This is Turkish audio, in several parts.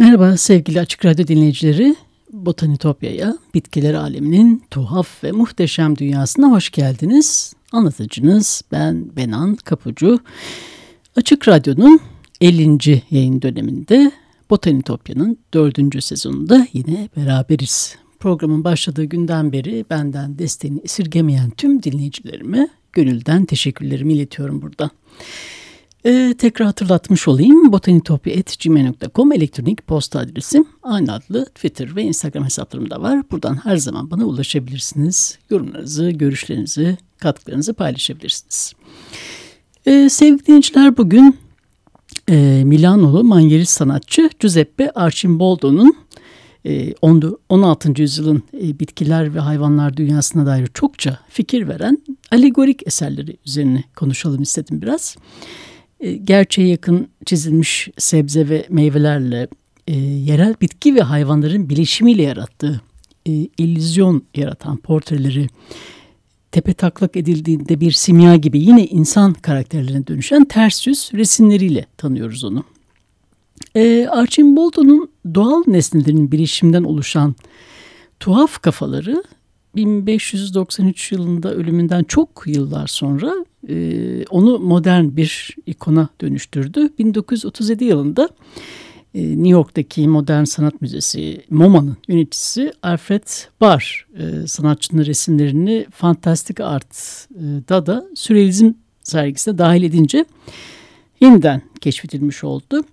Merhaba sevgili Açık Radyo dinleyicileri. Botanitopya'ya, bitkiler aleminin tuhaf ve muhteşem dünyasına hoş geldiniz. Anlatıcınız ben Benan Kapucu. Açık Radyo'nun 50. yayın döneminde Botanitopya'nın 4. sezonunda yine beraberiz. Programın başladığı günden beri benden desteğini esirgemeyen tüm dinleyicilerime gönülden teşekkürlerimi iletiyorum buradan. Ee, tekrar hatırlatmış olayım. botanitopya.gmail.com elektronik posta adresim. Aynı adlı Twitter ve Instagram hesaplarım da var. Buradan her zaman bana ulaşabilirsiniz. Yorumlarınızı, görüşlerinizi, katkılarınızı paylaşabilirsiniz. Ee, sevgili dinleyiciler bugün e, Milanolu manyerist sanatçı Giuseppe Arcimboldo'nun e, 16. yüzyılın e, bitkiler ve hayvanlar dünyasına dair çokça fikir veren alegorik eserleri üzerine konuşalım istedim biraz. E, gerçeğe yakın çizilmiş sebze ve meyvelerle e, yerel bitki ve hayvanların bileşimiyle yarattığı e, illüzyon yaratan portreleri tepe taklak edildiğinde bir simya gibi yine insan karakterlerine dönüşen ters yüz resimleriyle tanıyoruz onu. E, Archimboldo'nun doğal nesnelerin bilişimden oluşan tuhaf kafaları 1593 yılında ölümünden çok yıllar sonra e, onu modern bir ikona dönüştürdü. 1937 yılında e, New York'taki Modern Sanat Müzesi MoMA'nın yöneticisi Alfred Barr e, sanatçının resimlerini Fantastic Art'da da sürrealizm sergisine dahil edince yeniden keşfedilmiş oldu.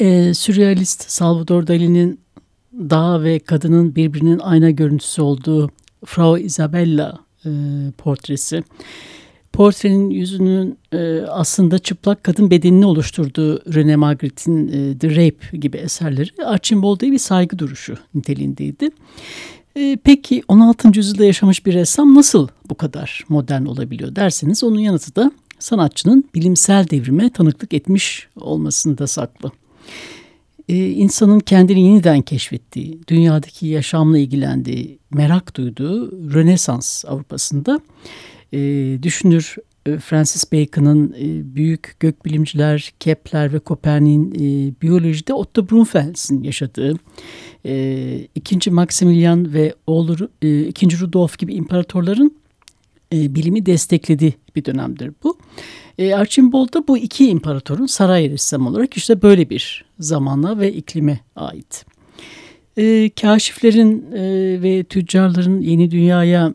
E, sürrealist Salvador Dali'nin dağ ve kadının birbirinin ayna görüntüsü olduğu Frau Isabella e, portresi. Portrenin yüzünün e, aslında çıplak kadın bedenini oluşturduğu René Magritte'in e, The Rape gibi eserleri Archimbold'a bir saygı duruşu niteliğindeydi. E, peki 16. yüzyılda yaşamış bir ressam nasıl bu kadar modern olabiliyor derseniz onun yanıtı da sanatçının bilimsel devrime tanıklık etmiş olmasında saklı insanın kendini yeniden keşfettiği, dünyadaki yaşamla ilgilendiği, merak duyduğu Rönesans Avrupa'sında e, düşünür e, Francis Bacon'ın e, büyük gökbilimciler Kepler ve Kopernik'in e, biyolojide Otto Brunfels'in yaşadığı ikinci Maximilian ve oğlu ikinci Rudolf gibi imparatorların e, bilimi desteklediği bir dönemdir bu. E, Archimbold da bu iki imparatorun saray ressamı olarak işte böyle bir zamana ve iklime ait. E, kaşiflerin e, ve tüccarların yeni dünyaya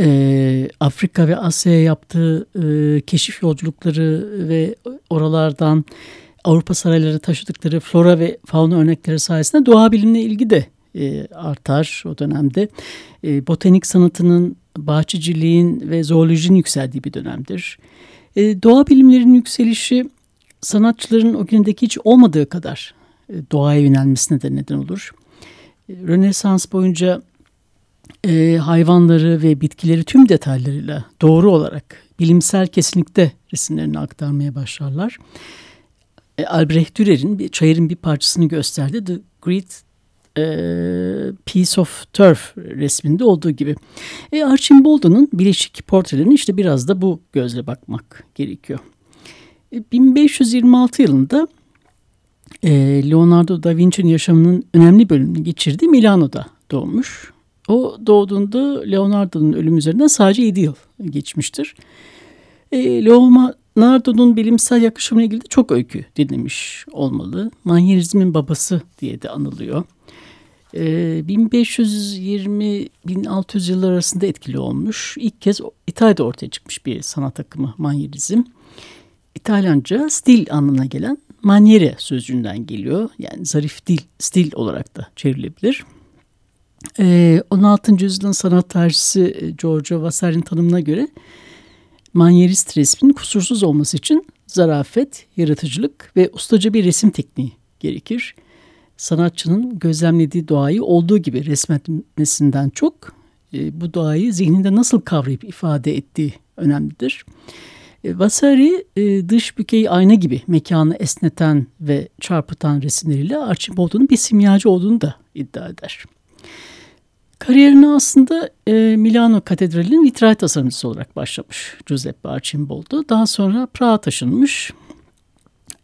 e, Afrika ve Asya'ya yaptığı e, keşif yolculukları ve oralardan Avrupa sarayları taşıdıkları flora ve fauna örnekleri sayesinde doğa bilimine ilgi de e, artar o dönemde. E, botanik sanatının, bahçeciliğin ve zoolojinin yükseldiği bir dönemdir. E, doğa bilimlerinin yükselişi sanatçıların o gündeki hiç olmadığı kadar e, doğaya yönelmesine de neden olur. E, Rönesans boyunca e, hayvanları ve bitkileri tüm detaylarıyla doğru olarak bilimsel kesinlikte resimlerini aktarmaya başlarlar. E, Albrecht Dürer'in bir çayırın bir parçasını gösterdi. The Great Piece of Turf resminde olduğu gibi. E, Archimboldo'nun bileşik portrelerini işte biraz da bu gözle bakmak gerekiyor. E, 1526 yılında e, Leonardo da Vinci'nin yaşamının önemli bölümünü geçirdiği Milano'da doğmuş. O doğduğunda Leonardo'nun ölümü üzerinden sadece 7 yıl geçmiştir. E, Leonardo'nun bilimsel yaklaşımına ilgili de çok öykü dinlemiş olmalı. Manyerizmin babası diye de anılıyor. 1520-1600 yıllar arasında etkili olmuş. İlk kez İtalya'da ortaya çıkmış bir sanat akımı manyerizm. İtalyanca stil anlamına gelen maniere sözcüğünden geliyor. Yani zarif dil, stil olarak da çevrilebilir. 16. yüzyılın sanat tarihçisi Giorgio Vasari'nin tanımına göre manyerist resmin kusursuz olması için zarafet, yaratıcılık ve ustaca bir resim tekniği gerekir. Sanatçının gözlemlediği doğayı olduğu gibi resmetmesinden çok e, bu doğayı zihninde nasıl kavrayıp ifade ettiği önemlidir. E, Vasari e, dış bükeyi ayna gibi mekanı esneten ve çarpıtan resimleriyle Archibald'un bir simyacı olduğunu da iddia eder. Kariyerine aslında e, Milano Katedrali'nin vitray tasarımcısı olarak başlamış Giuseppe Archimboldo. Daha sonra Prag'a taşınmış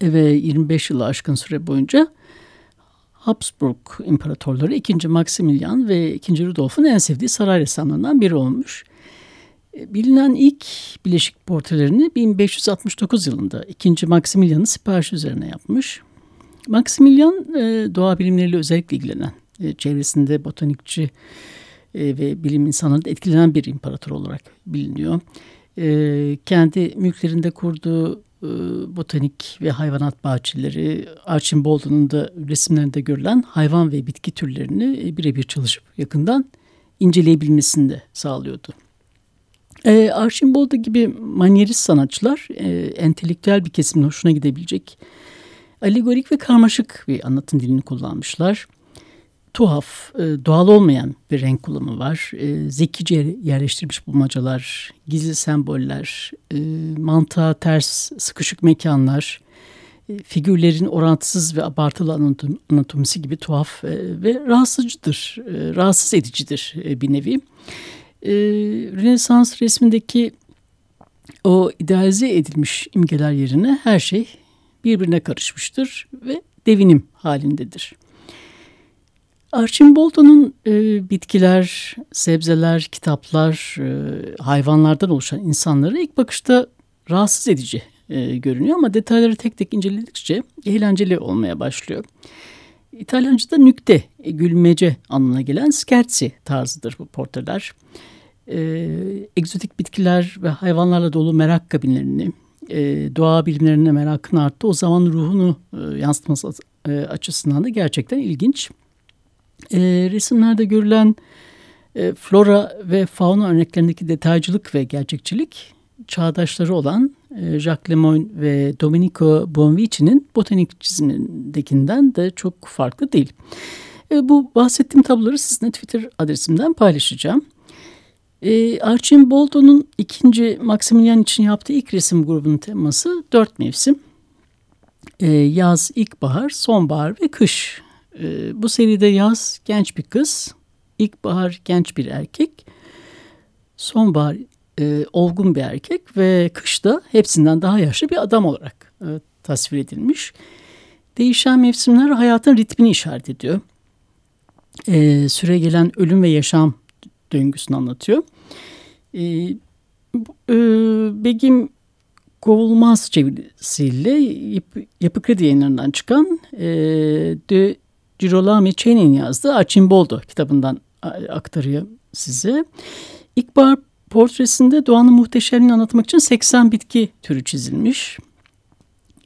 ve 25 yılı aşkın süre boyunca Habsburg imparatorları 2. Maximilian ve 2. Rudolf'un en sevdiği saray ressamlarından biri olmuş. E, bilinen ilk bileşik portrelerini 1569 yılında 2. Maximilian'ın sipariş üzerine yapmış. Maximilian e, doğa bilimleriyle özellikle ilgilenen e, çevresinde botanikçi ve bilim insanları etkilenen bir imparator olarak biliniyor. Kendi mülklerinde kurduğu botanik ve hayvanat bahçeleri, Archimbold'un da resimlerinde görülen hayvan ve bitki türlerini birebir çalışıp yakından inceleyebilmesini de sağlıyordu. E, gibi manyerist sanatçılar e, entelektüel bir kesimin hoşuna gidebilecek alegorik ve karmaşık bir anlatım dilini kullanmışlar tuhaf, e, doğal olmayan bir renk kullanımı var. E, zekice yerleştirilmiş bulmacalar, gizli semboller, e, mantığa ters sıkışık mekanlar, figürlerin orantısız ve abartılı anatomisi gibi tuhaf ve rahatsızcıdır, rahatsız edicidir bir nevi. Rönesans resmindeki o idealize edilmiş imgeler yerine her şey birbirine karışmıştır ve devinim halindedir. Archimboldo'nun e, bitkiler, sebzeler, kitaplar, e, hayvanlardan oluşan insanları ilk bakışta rahatsız edici e, görünüyor ama detayları tek tek inceledikçe eğlenceli olmaya başlıyor. İtalyanca'da nükte, e, gülmece anlamına gelen scherzi tarzıdır bu portreler. E, egzotik bitkiler ve hayvanlarla dolu merak kabinlerini, e, doğa bilimlerine merakın arttı. O zaman ruhunu e, yansıtması e, açısından da gerçekten ilginç. E, resimlerde görülen e, flora ve fauna örneklerindeki detaycılık ve gerçekçilik çağdaşları olan e, Jacques Lemoyne ve Domenico Bonvici'nin botanik çizimindekinden de çok farklı değil. E, bu bahsettiğim tabloları sizinle Twitter adresimden paylaşacağım. E, Archimboldo'nun ikinci Maximilian için yaptığı ilk resim grubunun teması dört mevsim. E, yaz, ilkbahar, sonbahar ve kış e, bu seride yaz genç bir kız, ilkbahar genç bir erkek, sonbahar e, olgun bir erkek ve kışta hepsinden daha yaşlı bir adam olarak e, tasvir edilmiş. Değişen mevsimler hayatın ritmini işaret ediyor. E, süre gelen ölüm ve yaşam döngüsünü anlatıyor. E, e, Begim Kovulmaz çevirisiyle Yapı, Yapı Kredi yayınlarından çıkan e, De Girolamo Cheney'in yazdığı Archimboldo kitabından aktarıyor size. İlkbahar portresinde doğanın muhteşemliğini anlatmak için 80 bitki türü çizilmiş.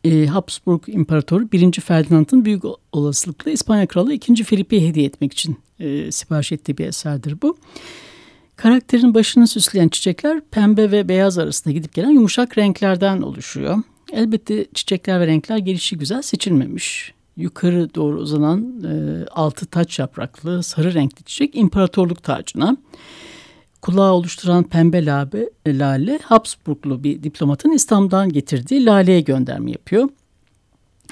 E, Habsburg İmparatoru 1. Ferdinand'ın büyük olasılıkla İspanya Kralı 2. Felipe'ye hediye etmek için e, sipariş ettiği bir eserdir bu. Karakterin başını süsleyen çiçekler pembe ve beyaz arasında gidip gelen yumuşak renklerden oluşuyor. Elbette çiçekler ve renkler gelişi güzel seçilmemiş yukarı doğru uzanan e, altı taç yapraklı sarı renkli çiçek imparatorluk tacına. Kulağı oluşturan pembe lale, lale Habsburglu bir diplomatın İstanbul'dan getirdiği laleye gönderme yapıyor.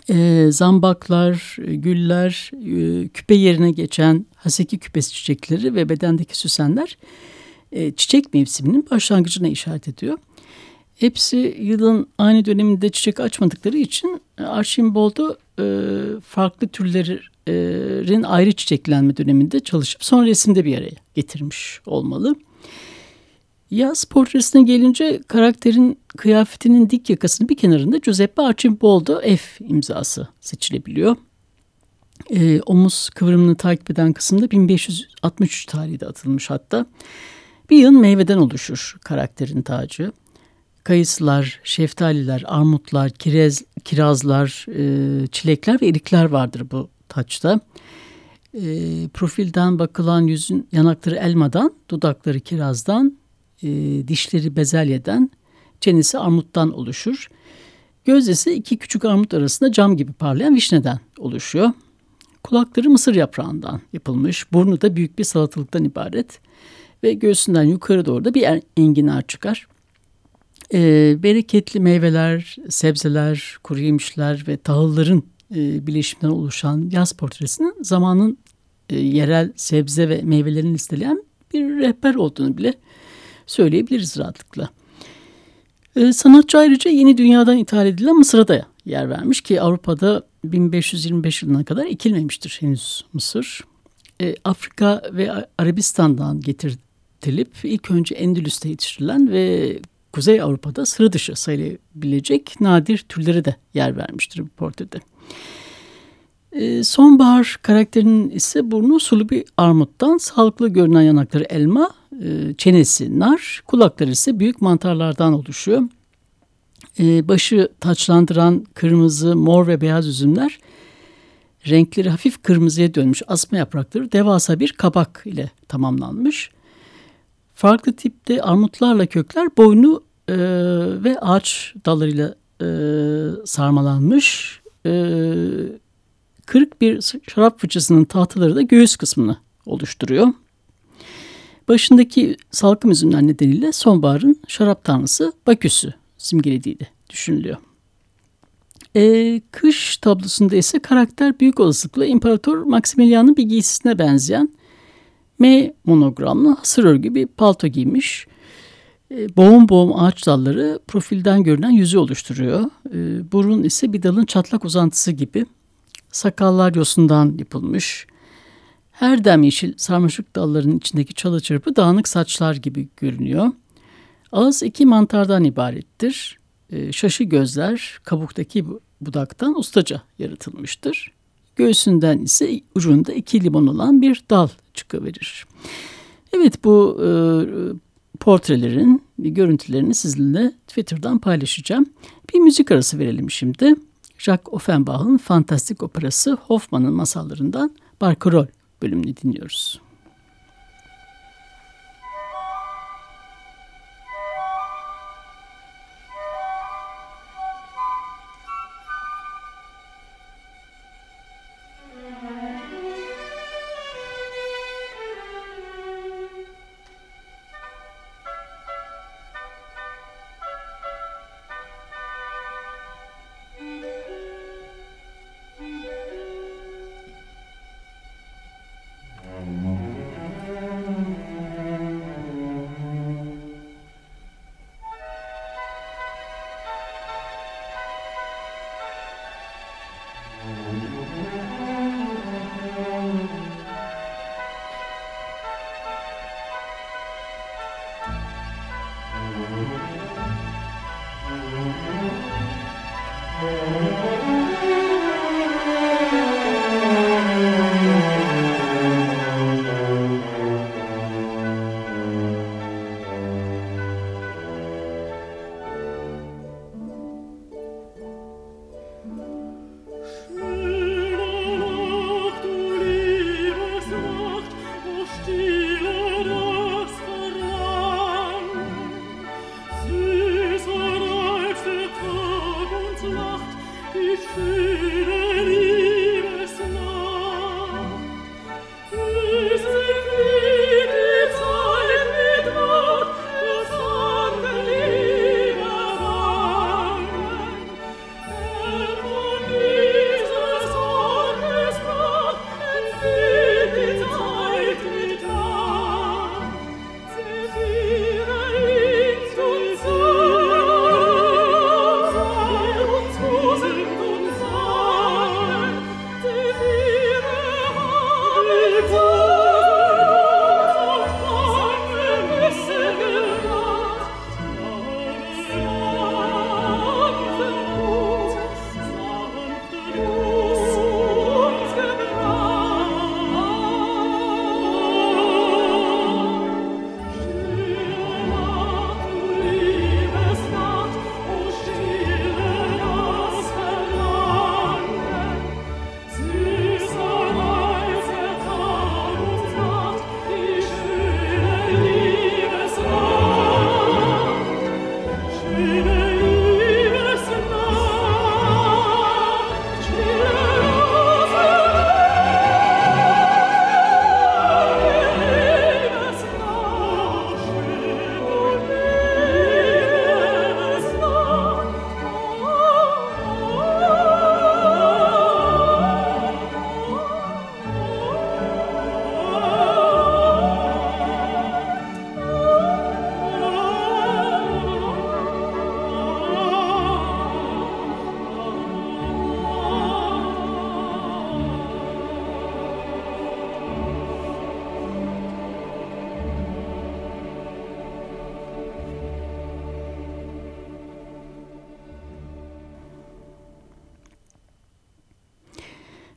E, zambaklar, güller, e, küpe yerine geçen haseki küpesi çiçekleri ve bedendeki süsenler e, çiçek mevsiminin başlangıcına işaret ediyor. Hepsi yılın aynı döneminde çiçek açmadıkları için Archimboldo e, farklı türlerin ayrı çiçeklenme döneminde çalışıp son resimde bir araya getirmiş olmalı. Yaz portresine gelince karakterin kıyafetinin dik yakasının bir kenarında Giuseppe Archimboldo F imzası seçilebiliyor. E, omuz kıvrımını takip eden kısımda 1563 tarihinde atılmış hatta. Bir yıl meyveden oluşur karakterin tacı. Kayısılar, şeftaliler, armutlar, kirez, kirazlar, e, çilekler ve erikler vardır bu taçta. E, profilden bakılan yüzün yanakları elmadan, dudakları kirazdan, e, dişleri bezelyeden, çenesi armuttan oluşur. Gözdesi iki küçük armut arasında cam gibi parlayan vişneden oluşuyor. Kulakları mısır yaprağından yapılmış, burnu da büyük bir salatalıktan ibaret ve göğsünden yukarı doğru da bir enginar çıkar. E, bereketli meyveler, sebzeler, kuru yemişler ve tahılların e, bileşiminden oluşan yaz portresinin zamanın e, yerel sebze ve meyvelerini listeleyen bir rehber olduğunu bile söyleyebiliriz rahatlıkla. E, sanatçı ayrıca yeni dünyadan ithal edilen Mısır'a da yer vermiş ki Avrupa'da 1525 yılına kadar ekilmemiştir henüz Mısır. E, Afrika ve Arabistan'dan getirtilip ilk önce Endülüs'te yetiştirilen ve Kuzey Avrupa'da sıra dışı sayılabilecek nadir türlere de yer vermiştir bu portrede. E, sonbahar karakterinin ise burnu sulu bir armuttan, sağlıklı görünen yanakları elma, e, çenesi nar, kulakları ise büyük mantarlardan oluşuyor. E, başı taçlandıran kırmızı, mor ve beyaz üzümler renkleri hafif kırmızıya dönmüş asma yaprakları devasa bir kabak ile tamamlanmış. Farklı tipte armutlarla kökler boynu e, ve ağaç dallarıyla e, sarmalanmış. E, kırık bir şarap fıçısının tahtaları da göğüs kısmını oluşturuyor. Başındaki salkım üzümler nedeniyle sonbaharın şarap tanrısı Baküs'ü simgelediği de düşünülüyor. Ee, kış tablosunda ise karakter büyük olasılıkla İmparator Maximilian'ın bir giysisine benzeyen M monogramlı hasır örgü bir palto giymiş. E, boğum boğum ağaç dalları profilden görünen yüzü oluşturuyor. E, burun ise bir dalın çatlak uzantısı gibi. Sakallar yosundan yapılmış. Her dem yeşil sarmaşık dalların içindeki çalı çırpı dağınık saçlar gibi görünüyor. Ağız iki mantardan ibarettir. E, şaşı gözler kabuktaki budaktan ustaca yaratılmıştır. Göğsünden ise ucunda iki limon olan bir dal çıkıverir. Evet bu e, portrelerin görüntülerini sizinle Twitter'dan paylaşacağım. Bir müzik arası verelim şimdi. Jacques Offenbach'ın fantastik operası Hoffman'ın masallarından Barcarolle bölümünü dinliyoruz.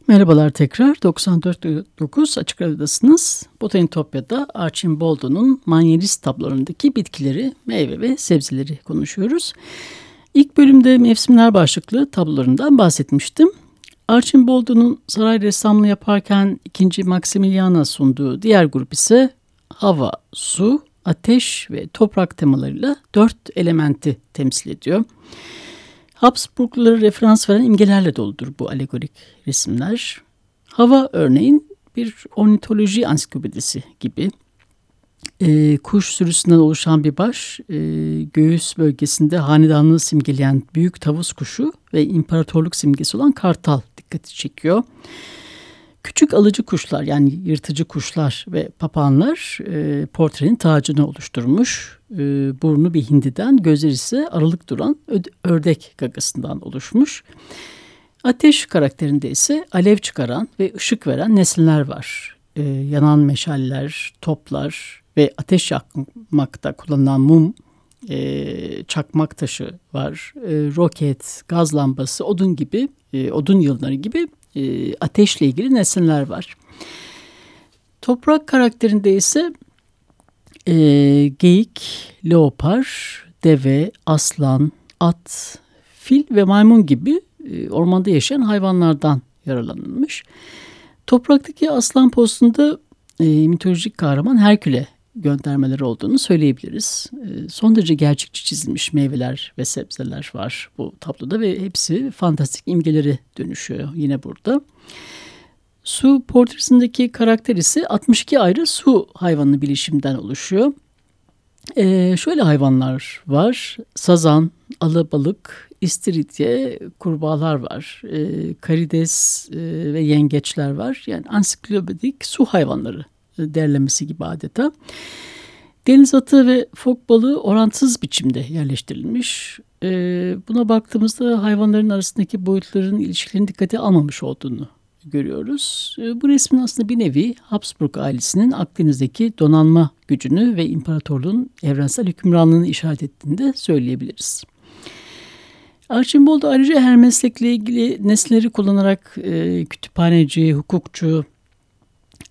Merhabalar tekrar 94.9 Açık Radyo'dasınız. Botanitopya'da Archimboldo'nun manyelist tablolarındaki bitkileri, meyve ve sebzeleri konuşuyoruz. İlk bölümde mevsimler başlıklı tablolarından bahsetmiştim. Archimboldo'nun saray ressamlığı yaparken ikinci Maximilian'a sunduğu diğer grup ise hava, su, ateş ve toprak temalarıyla dört elementi temsil ediyor. Habsburgları referans veren imgelerle doludur bu alegorik resimler. Hava örneğin bir ornitoloji ansiklopedisi gibi. E, kuş sürüsünden oluşan bir baş, e, göğüs bölgesinde hanedanlığı simgeleyen büyük tavus kuşu ve imparatorluk simgesi olan kartal dikkati çekiyor. Küçük alıcı kuşlar yani yırtıcı kuşlar ve papağanlar e, portrenin tacını oluşturmuş. E, burnu bir hindiden, gözleri ise aralık duran ördek gagasından oluşmuş. Ateş karakterinde ise alev çıkaran ve ışık veren nesneler var. E, yanan meşaller, toplar ve ateş yakmakta kullanılan mum, e, çakmak taşı var. E, roket, gaz lambası, odun gibi, e, odun yılları gibi e, ateşle ilgili nesneler var. Toprak karakterinde ise e, geyik, leopar, deve, aslan, at, fil ve maymun gibi e, ormanda yaşayan hayvanlardan yaralanılmış. Topraktaki aslan postunda e, mitolojik kahraman Herkül'e göndermeleri olduğunu söyleyebiliriz. E, son derece gerçekçi çizilmiş meyveler ve sebzeler var bu tabloda ve hepsi fantastik imgeleri dönüşüyor yine burada. Su portresindeki karakter ise 62 ayrı su hayvanı bilişimden oluşuyor. Ee, şöyle hayvanlar var. Sazan, alabalık, istiridye, kurbağalar var. Ee, karides e, ve yengeçler var. Yani ansiklopedik su hayvanları derlemesi gibi adeta. Deniz atı ve fok balığı orantısız biçimde yerleştirilmiş. Ee, buna baktığımızda hayvanların arasındaki boyutların ilişkilerini dikkate almamış olduğunu görüyoruz. Ee, bu resmin aslında bir nevi Habsburg ailesinin Akdeniz'deki donanma gücünü ve imparatorluğun evrensel hükümranlığını işaret ettiğini de söyleyebiliriz. Archibald ayrıca her meslekle ilgili nesneleri kullanarak e, kütüphaneci, hukukçu,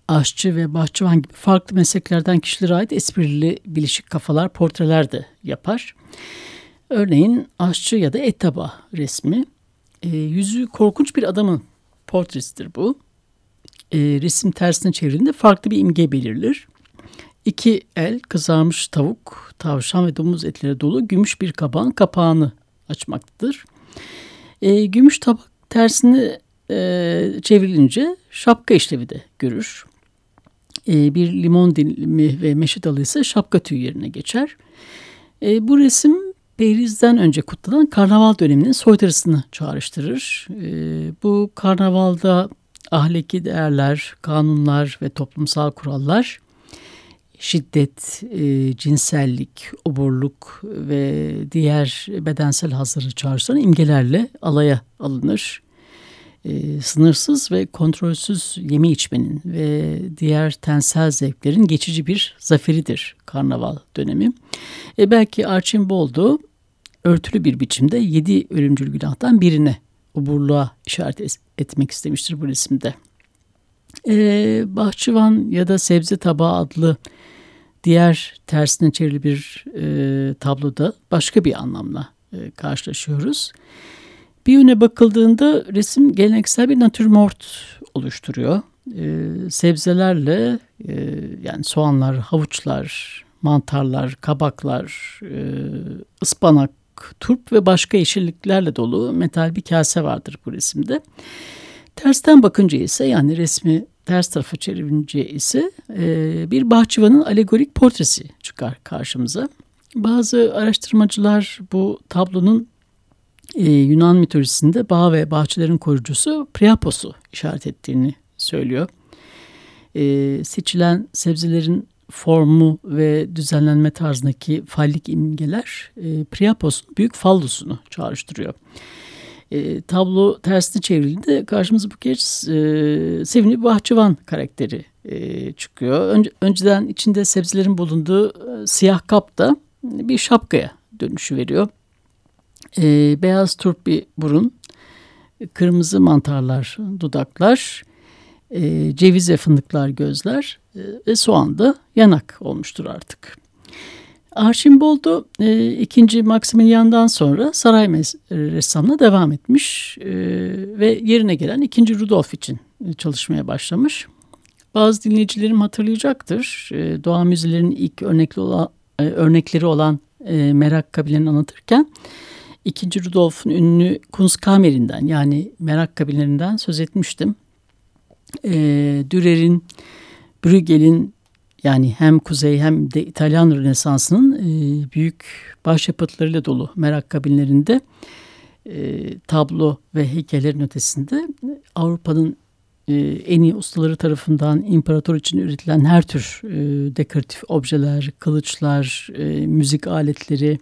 aşçı ve bahçıvan gibi farklı mesleklerden kişilere ait esprili bilişik kafalar, portreler de yapar. Örneğin aşçı ya da et tabağı resmi. E, yüzü korkunç bir adamın portresidir bu. E, resim tersine çevrildiğinde farklı bir imge belirlir. İki el kızarmış tavuk, tavşan ve domuz etleri dolu gümüş bir kabağın kapağını açmaktadır. E, gümüş tabak tersine e, çevrilince şapka işlevi de görür. E, bir limon dilimi ve meşe dalı ise şapka tüyü yerine geçer. E, bu resim Beyriz'den önce kutlanan karnaval döneminin soytarısını çağrıştırır. E, bu karnavalda ahlaki değerler, kanunlar ve toplumsal kurallar şiddet, cinsellik, oburluk ve diğer bedensel hazırı çağrıştıran imgelerle alaya alınır e, sınırsız ve kontrolsüz yeme içmenin ve diğer tensel zevklerin geçici bir zaferidir karnaval dönemi. E, belki Archimboldo örtülü bir biçimde yedi ölümcül günahtan birine oburluğa işaret etmek istemiştir bu resimde. E, bahçıvan ya da sebze tabağı adlı diğer tersine çevrili bir e, tabloda başka bir anlamla e, karşılaşıyoruz. Bir yöne bakıldığında resim geleneksel bir natürmort oluşturuyor. Ee, sebzelerle e, yani soğanlar, havuçlar, mantarlar, kabaklar, e, ıspanak, turp ve başka yeşilliklerle dolu metal bir kase vardır bu resimde. Tersten bakınca ise yani resmi ters tarafa çevirince ise e, bir bahçıvanın alegorik portresi çıkar karşımıza. Bazı araştırmacılar bu tablonun e, Yunan mitolojisinde bağ ve bahçelerin koruyucusu Priapos'u işaret ettiğini söylüyor. E, seçilen sebzelerin formu ve düzenlenme tarzındaki fallik imgeler e, Priapos'un büyük fallusunu çağrıştırıyor. E, tablo tersine çevrildiğinde karşımıza bu kez e, sevimli bir bahçıvan karakteri e, çıkıyor. Önce, önceden içinde sebzelerin bulunduğu e, siyah kap da bir şapkaya dönüşü veriyor e, beyaz turp bir burun kırmızı mantarlar, dudaklar, e, ceviz ve fındıklar gözler e, ve soğan da yanak olmuştur artık. Archimboldo e, ikinci Maximilian'dan sonra saray ressamına devam etmiş e, ve yerine gelen ikinci Rudolf için çalışmaya başlamış. Bazı dinleyicilerim hatırlayacaktır. E, doğa müzelerinin ilk örnekli olan, e, örnekleri olan e, merak kabilelerini anlatırken ikinci Rudolf'un ünlü Kunstkammer'inden yani merak kabinlerinden söz etmiştim. E, Dürer'in, Bruegel'in yani hem Kuzey hem de İtalyan Rönesansı'nın e, büyük başyapıtlarıyla dolu merak kabinlerinde e, tablo ve heykellerin ötesinde Avrupa'nın e, en iyi ustaları tarafından imparator için üretilen her tür e, dekoratif objeler, kılıçlar, e, müzik aletleri,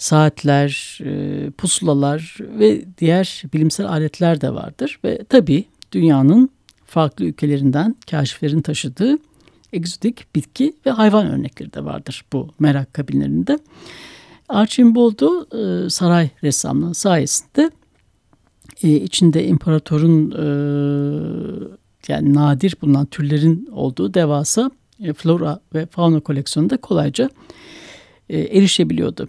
saatler, e, pusulalar ve diğer bilimsel aletler de vardır. Ve tabii dünyanın farklı ülkelerinden kaşiflerin taşıdığı egzotik bitki ve hayvan örnekleri de vardır bu merak kabinlerinde. Archimboldo e, saray ressamlığı sayesinde e, içinde imparatorun e, yani nadir bulunan türlerin olduğu devasa flora ve fauna koleksiyonunda kolayca e, erişebiliyordu.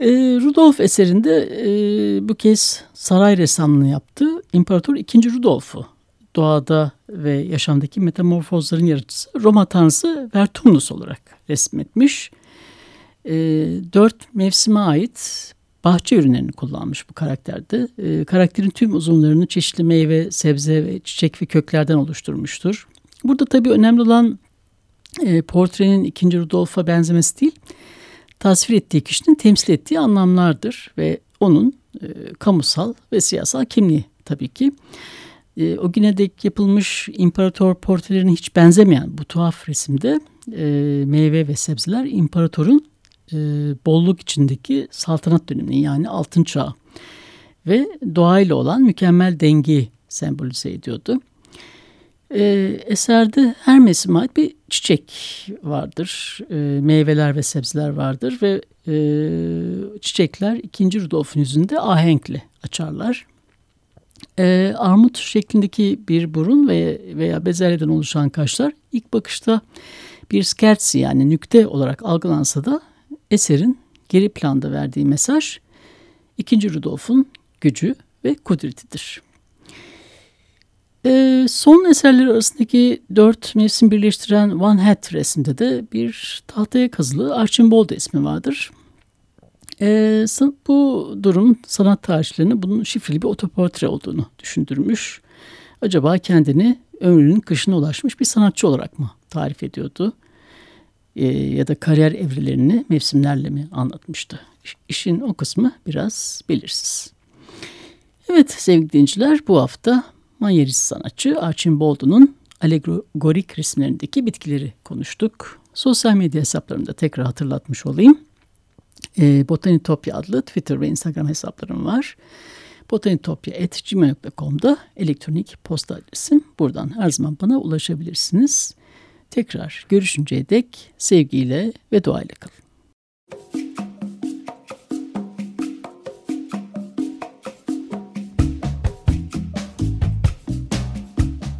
E, Rudolf eserinde e, bu kez saray ressamlığını yaptı. İmparator 2. Rudolf'u doğada ve yaşamdaki metamorfozların yaratıcısı Roma tanrısı Vertumnus olarak resmetmiş. E, dört mevsime ait bahçe ürünlerini kullanmış bu karakterde. E, karakterin tüm uzunlarını çeşitli meyve, sebze ve çiçek ve köklerden oluşturmuştur. Burada tabii önemli olan e, portrenin ikinci Rudolf'a benzemesi değil, tasvir ettiği kişinin temsil ettiği anlamlardır ve onun e, kamusal ve siyasal kimliği tabii ki. E, o güne dek yapılmış imparator portrelerine hiç benzemeyen bu tuhaf resimde e, meyve ve sebzeler imparatorun e, bolluk içindeki saltanat dönemini yani altın çağı ve doğayla olan mükemmel dengeyi sembolize ediyordu. E, eserde her mevsime ait bir çiçek vardır, e, meyveler ve sebzeler vardır ve e, çiçekler ikinci Rudolf'un yüzünde ahenkle açarlar. E, armut şeklindeki bir burun ve veya bezelyeden oluşan kaşlar ilk bakışta bir skertsi yani nükte olarak algılansa da eserin geri planda verdiği mesaj ikinci Rudolf'un gücü ve kudretidir. Ee, son eserleri arasındaki dört mevsim birleştiren One Hat resimde de bir tahtaya kazılı Archimbold ismi vardır. Ee, bu durum sanat tarihçilerine bunun şifreli bir otoportre olduğunu düşündürmüş. Acaba kendini ömrünün kışına ulaşmış bir sanatçı olarak mı tarif ediyordu? e, ya da kariyer evrelerini mevsimlerle mi anlatmıştı? İşin o kısmı biraz belirsiz. Evet sevgili dinleyiciler bu hafta manyerist sanatçı Archimboldo'nun alegorik resimlerindeki bitkileri konuştuk. Sosyal medya hesaplarımda tekrar hatırlatmış olayım. E, Botanitopya adlı Twitter ve Instagram hesaplarım var. botanitopya.gmail.com'da elektronik posta adresim. Buradan her zaman bana ulaşabilirsiniz. Tekrar görüşünceye dek sevgiyle ve duayla kalın.